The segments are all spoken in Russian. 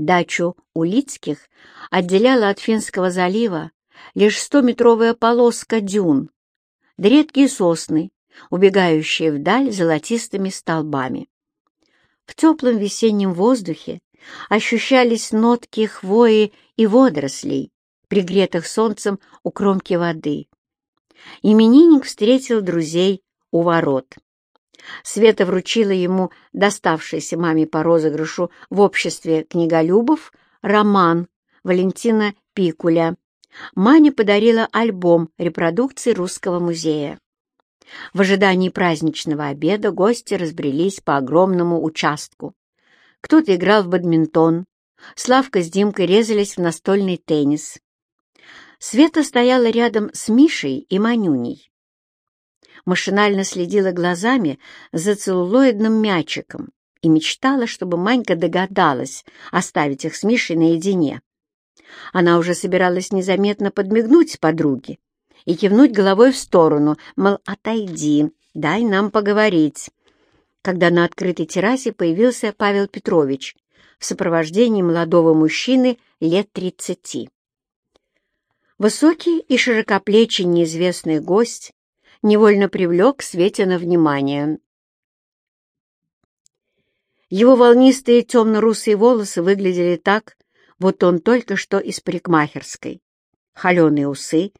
Дачу Улицких отделяла от Финского залива лишь стометровая полоска дюн, да редкие сосны, убегающие вдаль золотистыми столбами. В теплом весеннем воздухе ощущались нотки хвои и водорослей, пригретых солнцем у кромки воды. Именинник встретил друзей у ворот. Света вручила ему доставшийся маме по розыгрышу в обществе книголюбов роман Валентина Пикуля. Маня подарила альбом репродукций Русского музея. В ожидании праздничного обеда гости разбрелись по огромному участку. Кто-то играл в бадминтон, Славка с Димкой резались в настольный теннис. Света стояла рядом с Мишей и Манюней машинально следила глазами за целлулоидным мячиком и мечтала, чтобы Манька догадалась оставить их с Мишей наедине. Она уже собиралась незаметно подмигнуть подруге и кивнуть головой в сторону, мол, отойди, дай нам поговорить. Когда на открытой террасе появился Павел Петрович в сопровождении молодого мужчины лет тридцати. Высокий и широкоплечий неизвестный гость невольно привлек Светина внимание. Его волнистые темно-русые волосы выглядели так, вот он только что из парикмахерской. Холеные усы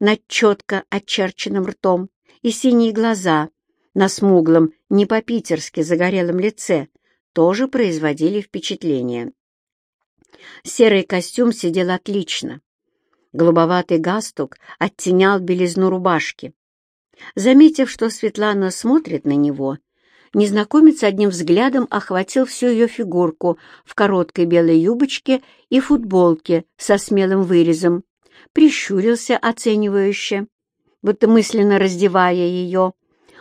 над четко очерченным ртом и синие глаза на смуглом, не по-питерски загорелом лице тоже производили впечатление. Серый костюм сидел отлично. Голубоватый галстук оттенял белизну рубашки. Заметив, что Светлана смотрит на него, незнакомец одним взглядом охватил всю ее фигурку в короткой белой юбочке и футболке со смелым вырезом, прищурился оценивающе, будто мысленно раздевая ее,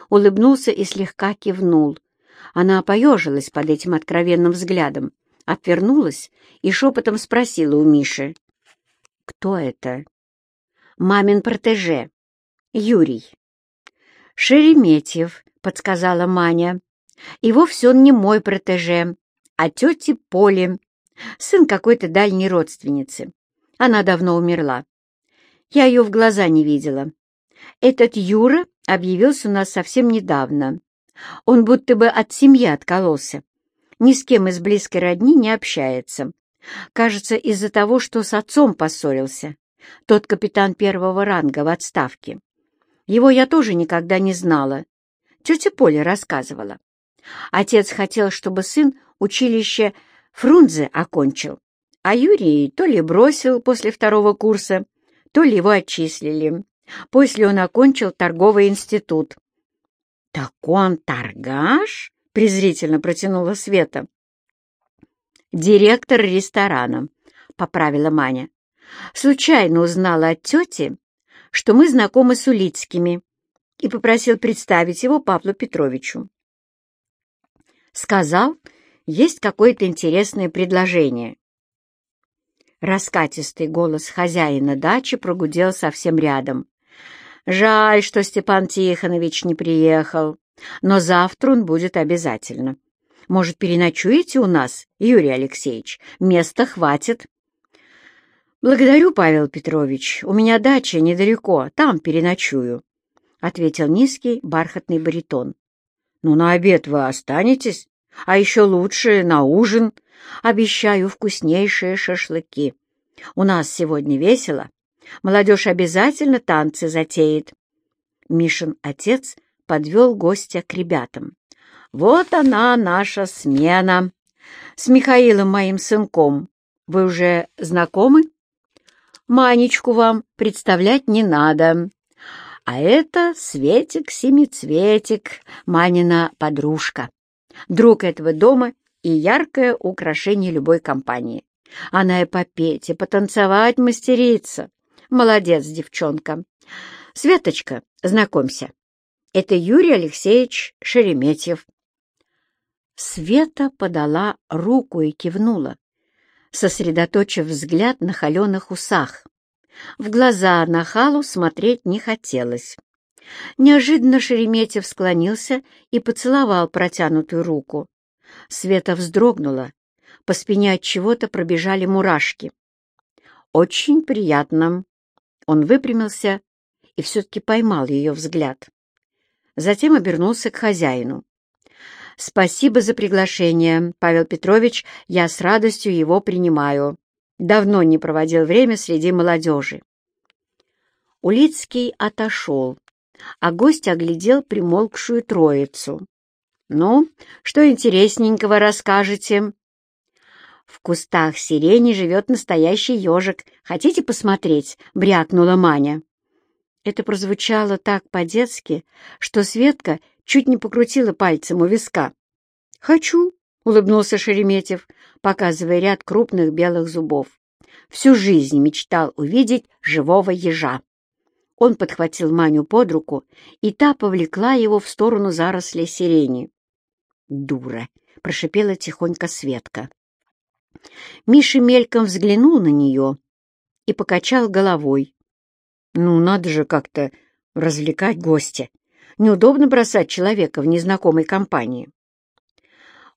улыбнулся и слегка кивнул. Она поежилась под этим откровенным взглядом, отвернулась и шепотом спросила у Миши. «Кто это?» «Мамин протеже. Юрий». «Шереметьев», — подсказала Маня. «И вовсе он не мой протеже, а тети Поли, сын какой-то дальней родственницы. Она давно умерла. Я ее в глаза не видела. Этот Юра объявился у нас совсем недавно. Он будто бы от семьи откололся. Ни с кем из близкой родни не общается. Кажется, из-за того, что с отцом поссорился. Тот капитан первого ранга в отставке. Его я тоже никогда не знала. Тетя Поля рассказывала. Отец хотел, чтобы сын училище Фрунзе окончил, а Юрий то ли бросил после второго курса, то ли его отчислили. После он окончил торговый институт. «Так он торгаш?» — презрительно протянула Света. «Директор ресторана», — поправила Маня. «Случайно узнала от тети, что мы знакомы с Улицкими, и попросил представить его Павлу Петровичу. Сказал, есть какое-то интересное предложение. Раскатистый голос хозяина дачи прогудел совсем рядом. «Жаль, что Степан Тихонович не приехал, но завтра он будет обязательно. Может, переночуете у нас, Юрий Алексеевич? Места хватит». «Благодарю, Павел Петрович. У меня дача недалеко, там переночую», — ответил низкий бархатный баритон. «Ну, на обед вы останетесь, а еще лучше на ужин. Обещаю вкуснейшие шашлыки. У нас сегодня весело. Молодежь обязательно танцы затеет». Мишин отец подвел гостя к ребятам. «Вот она, наша смена. С Михаилом, моим сынком. Вы уже знакомы?» Манечку вам представлять не надо. А это Светик-семицветик, Манина подружка, друг этого дома и яркое украшение любой компании. Она и попеть, и потанцевать мастерица. Молодец, девчонка. Светочка, знакомься, это Юрий Алексеевич Шереметьев. Света подала руку и кивнула сосредоточив взгляд на холеных усах. В глаза на халу смотреть не хотелось. Неожиданно Шереметьев склонился и поцеловал протянутую руку. Света вздрогнула, По спине от чего-то пробежали мурашки. «Очень приятно». Он выпрямился и все-таки поймал ее взгляд. Затем обернулся к хозяину. «Спасибо за приглашение, Павел Петрович, я с радостью его принимаю. Давно не проводил время среди молодежи». Улицкий отошел, а гость оглядел примолкшую троицу. «Ну, что интересненького расскажете?» «В кустах сирени живет настоящий ежик. Хотите посмотреть?» — брякнула Маня. Это прозвучало так по-детски, что Светка чуть не покрутила пальцем у виска. «Хочу», — улыбнулся Шереметьев, показывая ряд крупных белых зубов. Всю жизнь мечтал увидеть живого ежа. Он подхватил Маню под руку, и та повлекла его в сторону заросли сирени. «Дура!» — прошипела тихонько Светка. Миша мельком взглянул на нее и покачал головой. «Ну, надо же как-то развлекать гостя. Неудобно бросать человека в незнакомой компании».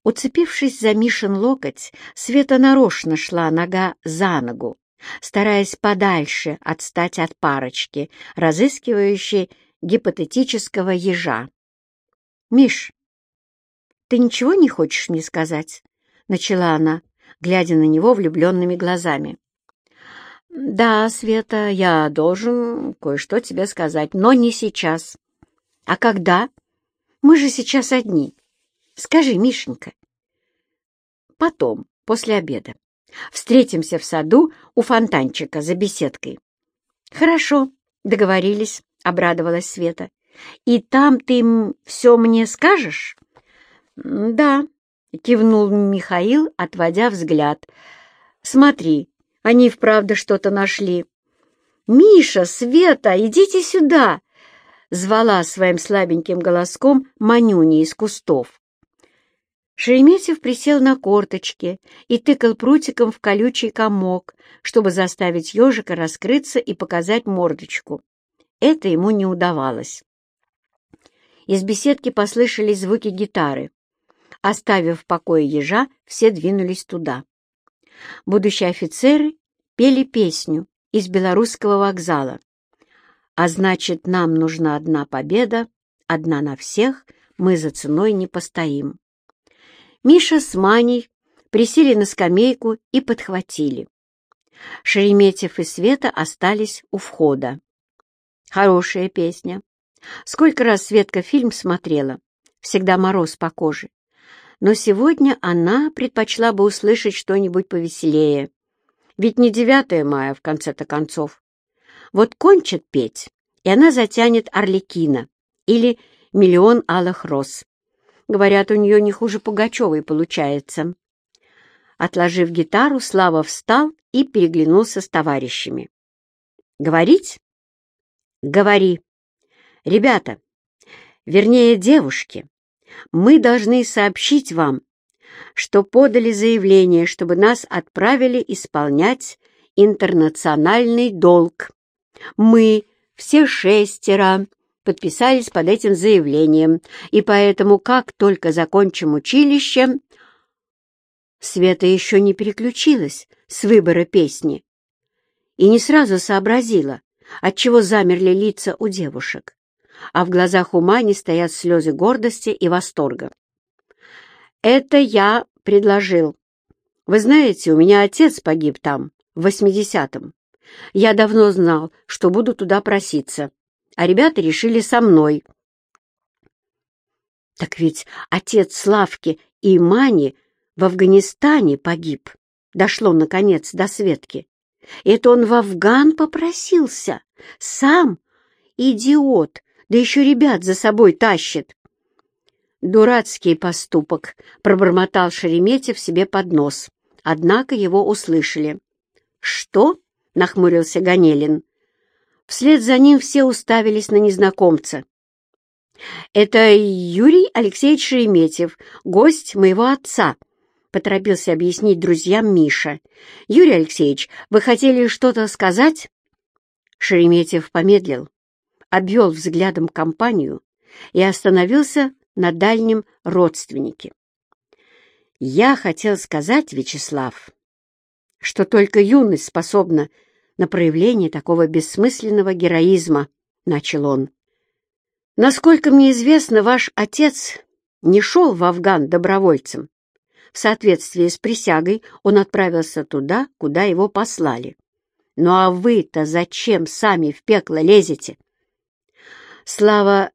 Уцепившись за Мишин локоть, Света нарочно шла нога за ногу, стараясь подальше отстать от парочки, разыскивающей гипотетического ежа. «Миш, ты ничего не хочешь мне сказать?» — начала она, глядя на него влюбленными глазами. «Да, Света, я должен кое-что тебе сказать, но не сейчас. А когда? Мы же сейчас одни. Скажи, Мишенька». «Потом, после обеда. Встретимся в саду у фонтанчика за беседкой». «Хорошо, договорились», — обрадовалась Света. «И там ты все мне скажешь?» «Да», — кивнул Михаил, отводя взгляд. «Смотри, они вправду что-то нашли». «Миша, Света, идите сюда!» — звала своим слабеньким голоском Манюни из кустов. Шереметьев присел на корточки и тыкал прутиком в колючий комок, чтобы заставить ежика раскрыться и показать мордочку. Это ему не удавалось. Из беседки послышались звуки гитары. Оставив в покое ежа, все двинулись туда. Будущие офицеры пели песню из белорусского вокзала. А значит, нам нужна одна победа, одна на всех, мы за ценой не постоим. Миша с Маней присели на скамейку и подхватили. Шереметьев и Света остались у входа. Хорошая песня. Сколько раз Светка фильм смотрела, всегда мороз по коже но сегодня она предпочла бы услышать что-нибудь повеселее. Ведь не 9 мая, в конце-то концов. Вот кончит петь, и она затянет «Орликина» или «Миллион алых роз». Говорят, у нее не хуже Пугачевой получается. Отложив гитару, Слава встал и переглянулся с товарищами. «Говорить?» «Говори. Ребята, вернее, девушки, мы должны сообщить вам, что подали заявление, чтобы нас отправили исполнять интернациональный долг. Мы, все шестеро, подписались под этим заявлением, и поэтому, как только закончим училище, Света еще не переключилась с выбора песни и не сразу сообразила, отчего замерли лица у девушек а в глазах у Мани стоят слезы гордости и восторга. «Это я предложил. Вы знаете, у меня отец погиб там, в восьмидесятом. Я давно знал, что буду туда проситься, а ребята решили со мной». «Так ведь отец Славки и Мани в Афганистане погиб», дошло, наконец, до Светки. Это он в Афган попросился. Сам? Идиот! да еще ребят за собой тащит. Дурацкий поступок, пробормотал Шереметьев себе под нос. Однако его услышали. Что? Нахмурился Ганелин. Вслед за ним все уставились на незнакомца. «Это Юрий Алексеевич Шереметьев, гость моего отца», — поторопился объяснить друзьям Миша. «Юрий Алексеевич, вы хотели что-то сказать?» Шереметьев помедлил обвел взглядом компанию и остановился на дальнем родственнике. Я хотел сказать, Вячеслав, что только юность способна на проявление такого бессмысленного героизма, — начал он. Насколько мне известно, ваш отец не шел в Афган добровольцем. В соответствии с присягой он отправился туда, куда его послали. Ну а вы-то зачем сами в пекло лезете? Слава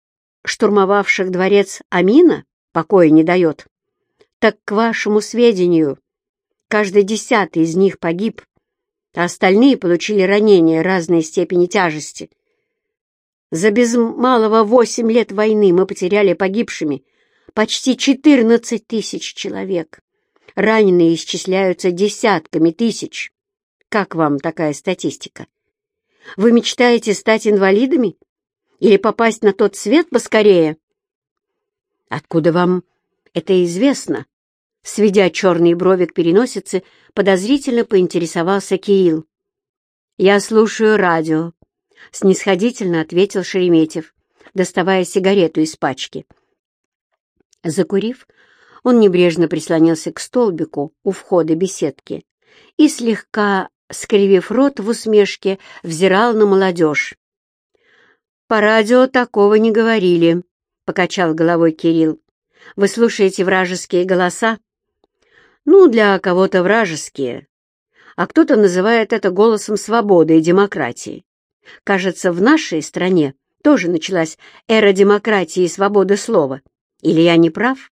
штурмовавших дворец Амина покоя не дает. Так, к вашему сведению, каждый десятый из них погиб, а остальные получили ранения разной степени тяжести. За без малого восемь лет войны мы потеряли погибшими почти четырнадцать тысяч человек. Раненые исчисляются десятками тысяч. Как вам такая статистика? Вы мечтаете стать инвалидами? Или попасть на тот свет поскорее? Откуда вам это известно? Сведя черные брови к подозрительно поинтересовался Кирилл. «Я слушаю радио», — снисходительно ответил Шереметьев, доставая сигарету из пачки. Закурив, он небрежно прислонился к столбику у входа беседки и слегка скривив рот в усмешке, взирал на молодежь. «По радио такого не говорили», — покачал головой Кирилл. «Вы слушаете вражеские голоса?» «Ну, для кого-то вражеские, а кто-то называет это голосом свободы и демократии. Кажется, в нашей стране тоже началась эра демократии и свободы слова. Или я не прав?»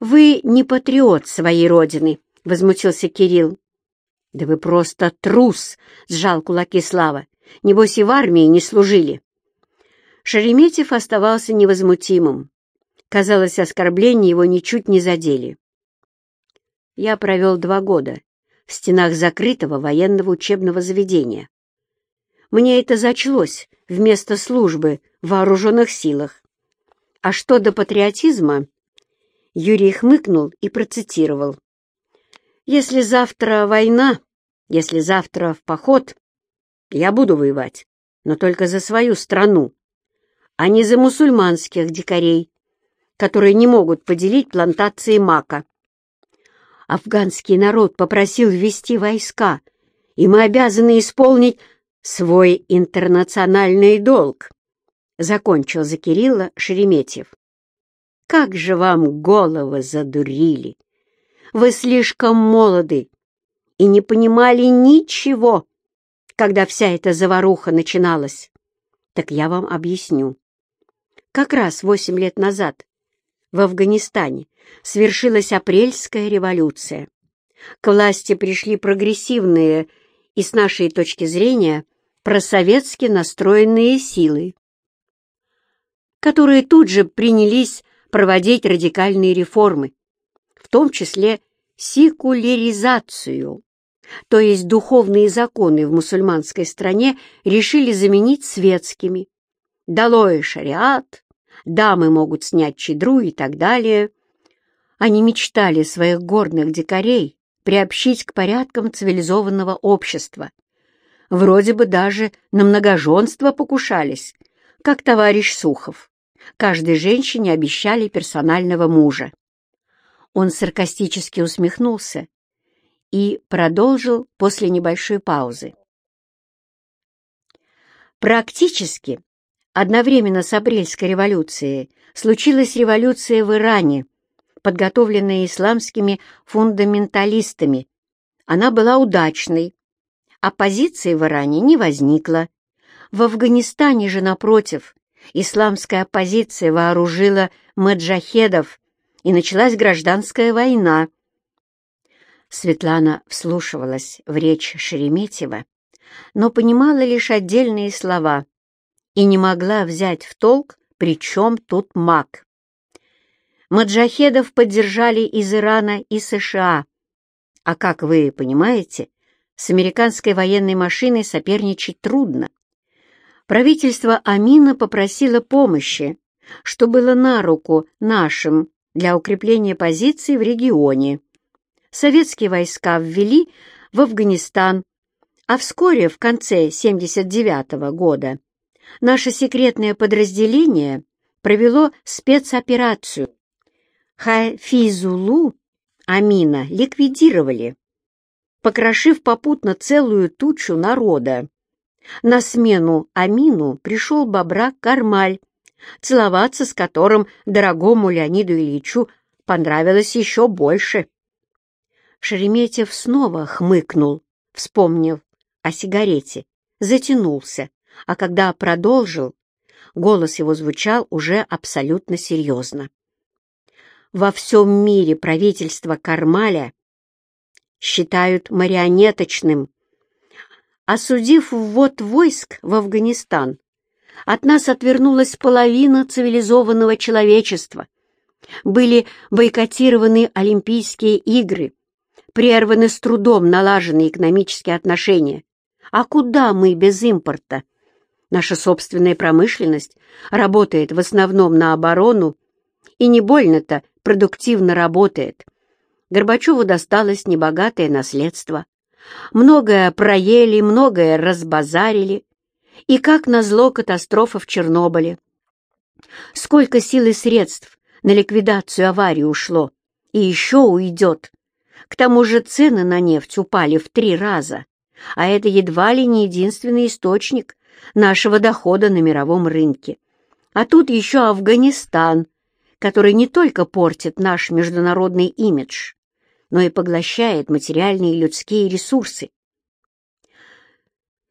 «Вы не патриот своей родины», — возмутился Кирилл. «Да вы просто трус!» — сжал кулаки Слава. «Небось и в армии не служили». Шереметьев оставался невозмутимым. Казалось, оскорбления его ничуть не задели. Я провел два года в стенах закрытого военного учебного заведения. Мне это зачлось вместо службы в вооруженных силах. А что до патриотизма? Юрий хмыкнул и процитировал. Если завтра война, если завтра в поход, я буду воевать, но только за свою страну, а не за мусульманских дикарей, которые не могут поделить плантации мака. Афганский народ попросил ввести войска, и мы обязаны исполнить свой интернациональный долг, закончил за Кирилла Шереметьев. Как же вам головы задурили! Вы слишком молоды и не понимали ничего, когда вся эта заваруха начиналась. Так я вам объясню. Как раз восемь лет назад в Афганистане свершилась апрельская революция. К власти пришли прогрессивные и, с нашей точки зрения, просоветски настроенные силы, которые тут же принялись проводить радикальные реформы, в том числе секуляризацию, то есть духовные законы в мусульманской стране решили заменить светскими. Долой шариат, дамы могут снять чедру и так далее. Они мечтали своих горных дикарей приобщить к порядкам цивилизованного общества. Вроде бы даже на многоженство покушались, как товарищ Сухов. Каждой женщине обещали персонального мужа. Он саркастически усмехнулся и продолжил после небольшой паузы. Практически одновременно с апрельской революцией случилась революция в Иране, подготовленная исламскими фундаменталистами. Она была удачной. Оппозиции в Иране не возникло. В Афганистане же, напротив, исламская оппозиция вооружила маджахедов и началась гражданская война. Светлана вслушивалась в речь Шереметьева, но понимала лишь отдельные слова и не могла взять в толк, при чем тут маг. Маджахедов поддержали из Ирана и США, а, как вы понимаете, с американской военной машиной соперничать трудно. Правительство Амина попросило помощи, что было на руку нашим для укрепления позиций в регионе. Советские войска ввели в Афганистан, а вскоре, в конце 1979 года, наше секретное подразделение провело спецоперацию. Хайфизулу Амина ликвидировали, покрошив попутно целую тучу народа. На смену Амину пришел бобрак Кармаль, целоваться с которым дорогому Леониду Ильичу понравилось еще больше. Шереметьев снова хмыкнул, вспомнив о сигарете, затянулся, а когда продолжил, голос его звучал уже абсолютно серьезно. Во всем мире правительство Кармаля считают марионеточным. Осудив ввод войск в Афганистан, от нас отвернулась половина цивилизованного человечества. Были бойкотированы Олимпийские игры, прерваны с трудом налаженные экономические отношения. А куда мы без импорта? Наша собственная промышленность работает в основном на оборону и не больно-то продуктивно работает. Горбачеву досталось небогатое наследство. Многое проели, многое разбазарили. И как назло катастрофа в Чернобыле. Сколько сил и средств на ликвидацию аварии ушло, и еще уйдет. К тому же цены на нефть упали в три раза, а это едва ли не единственный источник нашего дохода на мировом рынке. А тут еще Афганистан, который не только портит наш международный имидж, но и поглощает материальные и людские ресурсы.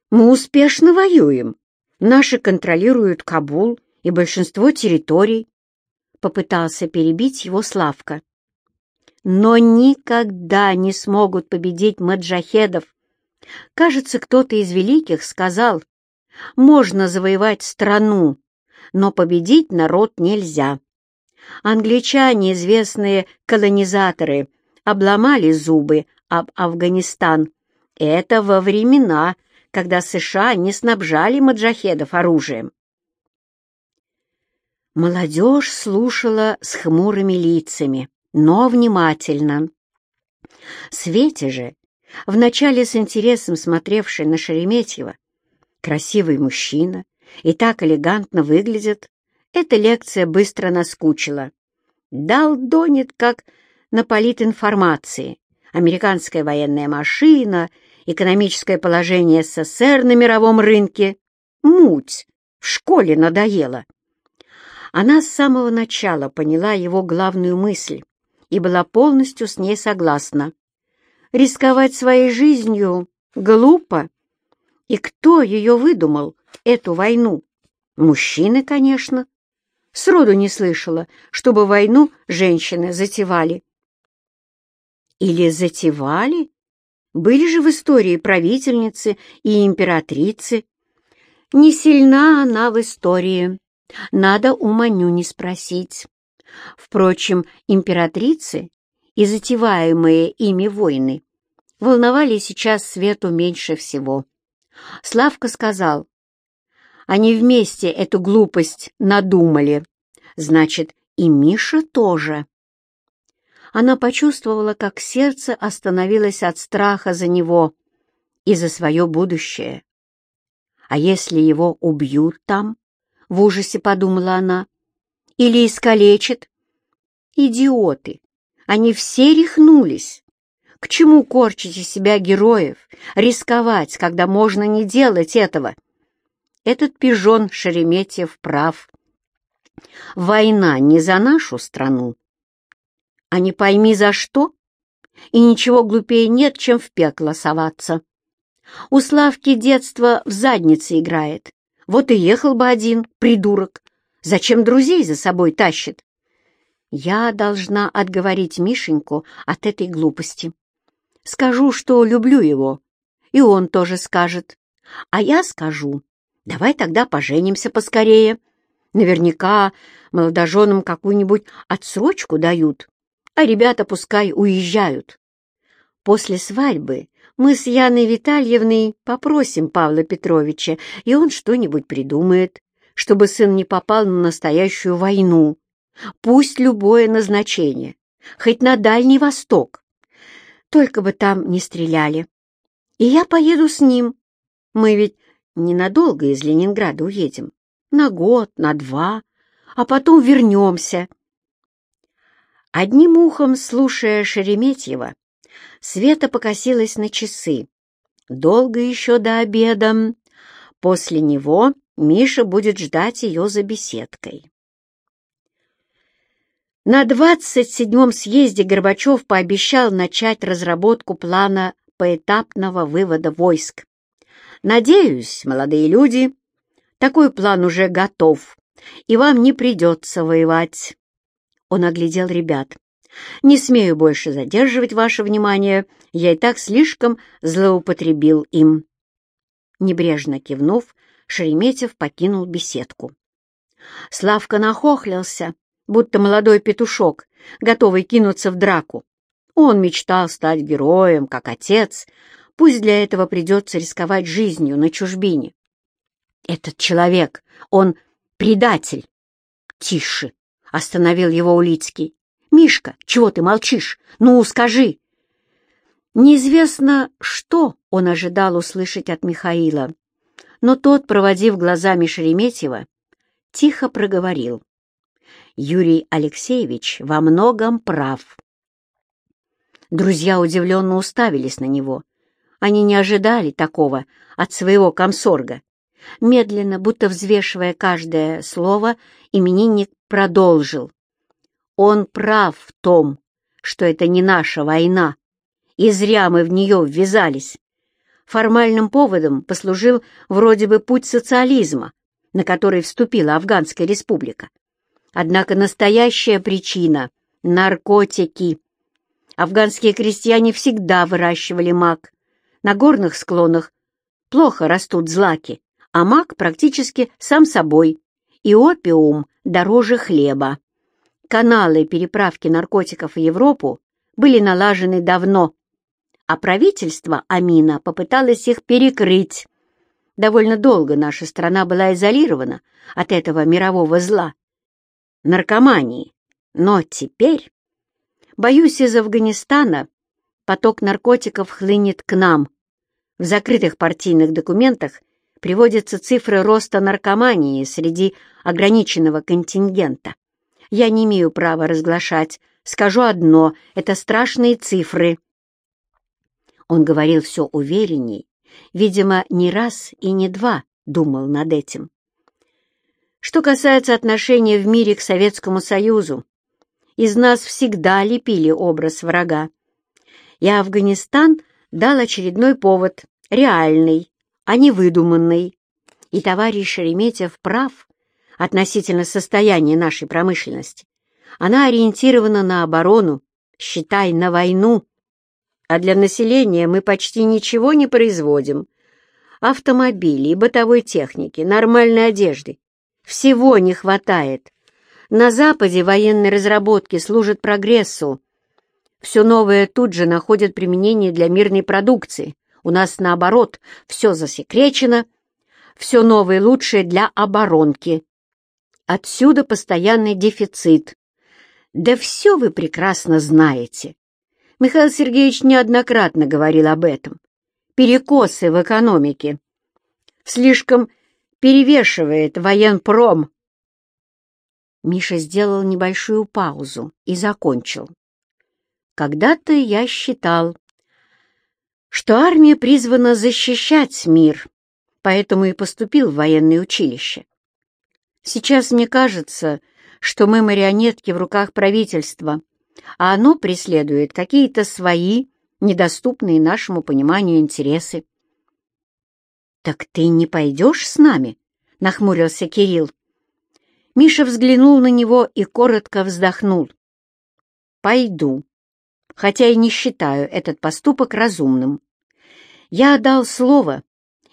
Мы успешно воюем. Наши контролируют Кабул и большинство территорий. Попытался перебить его Славка но никогда не смогут победить маджахедов. Кажется, кто-то из великих сказал, можно завоевать страну, но победить народ нельзя. Англичане, известные колонизаторы, обломали зубы об Афганистан. Это во времена, когда США не снабжали маджахедов оружием. Молодежь слушала с хмурыми лицами но внимательно. Свете же, вначале с интересом смотревший на Шереметьева, красивый мужчина и так элегантно выглядит, эта лекция быстро наскучила. Дал донет, как на политинформации, американская военная машина, экономическое положение СССР на мировом рынке. Муть! В школе надоело. Она с самого начала поняла его главную мысль и была полностью с ней согласна. Рисковать своей жизнью глупо. И кто ее выдумал, эту войну? Мужчины, конечно. Сроду не слышала, чтобы войну женщины затевали. Или затевали? Были же в истории правительницы и императрицы. Не сильна она в истории. Надо у Манюни спросить. Впрочем, императрицы и затеваемые ими войны волновали сейчас Свету меньше всего. Славка сказал, они вместе эту глупость надумали. Значит, и Миша тоже. Она почувствовала, как сердце остановилось от страха за него и за свое будущее. А если его убьют там? В ужасе подумала она. Или искалечит? Идиоты! Они все рехнулись. К чему корчите себя героев, рисковать, когда можно не делать этого? Этот пижон Шереметьев прав. Война не за нашу страну, а не пойми за что, и ничего глупее нет, чем в пекло соваться. У Славки детство в заднице играет, вот и ехал бы один, придурок, Зачем друзей за собой тащит? Я должна отговорить Мишеньку от этой глупости. Скажу, что люблю его, и он тоже скажет. А я скажу, давай тогда поженимся поскорее. Наверняка молодоженам какую-нибудь отсрочку дают, а ребята пускай уезжают. После свадьбы мы с Яной Витальевной попросим Павла Петровича, и он что-нибудь придумает чтобы сын не попал на настоящую войну. Пусть любое назначение, хоть на Дальний Восток. Только бы там не стреляли. И я поеду с ним. Мы ведь ненадолго из Ленинграда уедем. На год, на два, а потом вернемся. Одним ухом, слушая Шереметьева, Света покосилась на часы. Долго еще до обеда. После него Миша будет ждать ее за беседкой. На 27-м съезде Горбачев пообещал начать разработку плана поэтапного вывода войск. Надеюсь, молодые люди, такой план уже готов, и вам не придется воевать. Он оглядел ребят. «Не смею больше задерживать ваше внимание, я и так слишком злоупотребил им». Небрежно кивнув, Шереметьев покинул беседку. Славка нахохлился, будто молодой петушок, готовый кинуться в драку. Он мечтал стать героем, как отец, пусть для этого придется рисковать жизнью на чужбине. Этот человек, он предатель. Тише, — остановил его Улицкий. «Мишка, чего ты молчишь? Ну, скажи!» Неизвестно, что он ожидал услышать от Михаила, но тот, проводив глазами Шереметьева, тихо проговорил. «Юрий Алексеевич во многом прав». Друзья удивленно уставились на него. Они не ожидали такого от своего комсорга. Медленно, будто взвешивая каждое слово, именинник продолжил. Он прав в том, что это не наша война, и зря мы в нее ввязались. Формальным поводом послужил вроде бы путь социализма, на который вступила Афганская республика. Однако настоящая причина — наркотики. Афганские крестьяне всегда выращивали мак. На горных склонах плохо растут злаки, а мак практически сам собой, и опиум дороже хлеба. Каналы переправки наркотиков в Европу были налажены давно, а правительство Амина попыталось их перекрыть. Довольно долго наша страна была изолирована от этого мирового зла — наркомании. Но теперь, боюсь, из Афганистана поток наркотиков хлынет к нам. В закрытых партийных документах приводятся цифры роста наркомании среди ограниченного контингента. Я не имею права разглашать. Скажу одно — это страшные цифры. Он говорил все уверенней, видимо, не раз и не два думал над этим. Что касается отношения в мире к Советскому Союзу, из нас всегда лепили образ врага. И Афганистан дал очередной повод, реальный, а не выдуманный. И товарищ Шереметьев прав относительно состояния нашей промышленности. Она ориентирована на оборону, считай, на войну. А для населения мы почти ничего не производим. Автомобилей, бытовой техники, нормальной одежды. Всего не хватает. На Западе военные разработки служат прогрессу. Все новое тут же находит применение для мирной продукции. У нас, наоборот, все засекречено, все новое лучшее для оборонки. Отсюда постоянный дефицит. Да все вы прекрасно знаете. Михаил Сергеевич неоднократно говорил об этом. Перекосы в экономике. Слишком перевешивает военпром. Миша сделал небольшую паузу и закончил. Когда-то я считал, что армия призвана защищать мир, поэтому и поступил в военное училище. Сейчас мне кажется, что мы марионетки в руках правительства, а оно преследует какие-то свои, недоступные нашему пониманию интересы. «Так ты не пойдешь с нами?» — нахмурился Кирилл. Миша взглянул на него и коротко вздохнул. «Пойду, хотя и не считаю этот поступок разумным. Я дал слово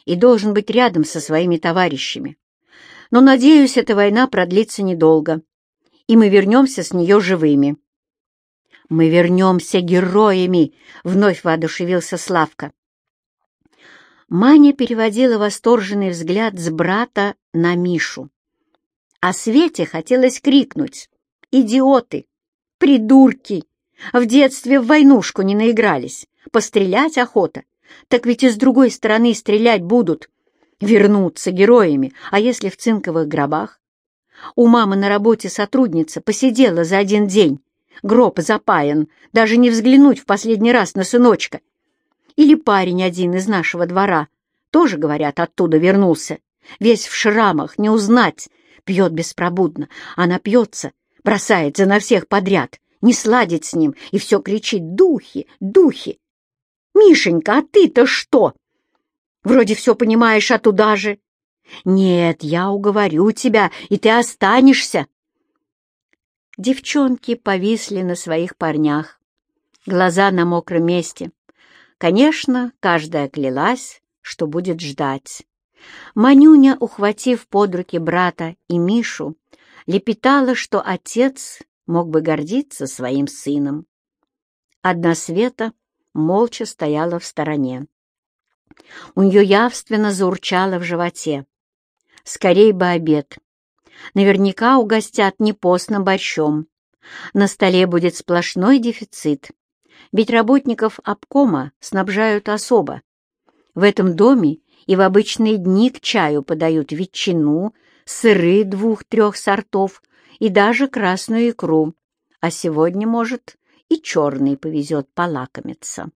и должен быть рядом со своими товарищами. Но, надеюсь, эта война продлится недолго, и мы вернемся с нее живыми. «Мы вернемся героями!» — вновь воодушевился Славка. Маня переводила восторженный взгляд с брата на Мишу. А Свете хотелось крикнуть «Идиоты! Придурки! В детстве в войнушку не наигрались, пострелять охота, так ведь и с другой стороны стрелять будут. Вернуться героями, а если в цинковых гробах? У мамы на работе сотрудница посидела за один день, гроб запаян, даже не взглянуть в последний раз на сыночка. Или парень один из нашего двора, тоже, говорят, оттуда вернулся, весь в шрамах, не узнать, пьет беспробудно, а напьется, бросается на всех подряд, не сладит с ним и все кричит «Духи! Духи!» «Мишенька, а ты-то что?» «Вроде все понимаешь, а туда же...» «Нет, я уговорю тебя, и ты останешься!» Девчонки повисли на своих парнях, глаза на мокром месте. Конечно, каждая клялась, что будет ждать. Манюня, ухватив под руки брата и Мишу, лепетала, что отец мог бы гордиться своим сыном. Одна Света молча стояла в стороне. У нее явственно заурчало в животе. Скорей бы обед. Наверняка угостят не постным борщом. На столе будет сплошной дефицит. Ведь работников обкома снабжают особо. В этом доме и в обычные дни к чаю подают ветчину, сыры двух-трех сортов и даже красную икру. А сегодня, может, и черный повезет полакомиться.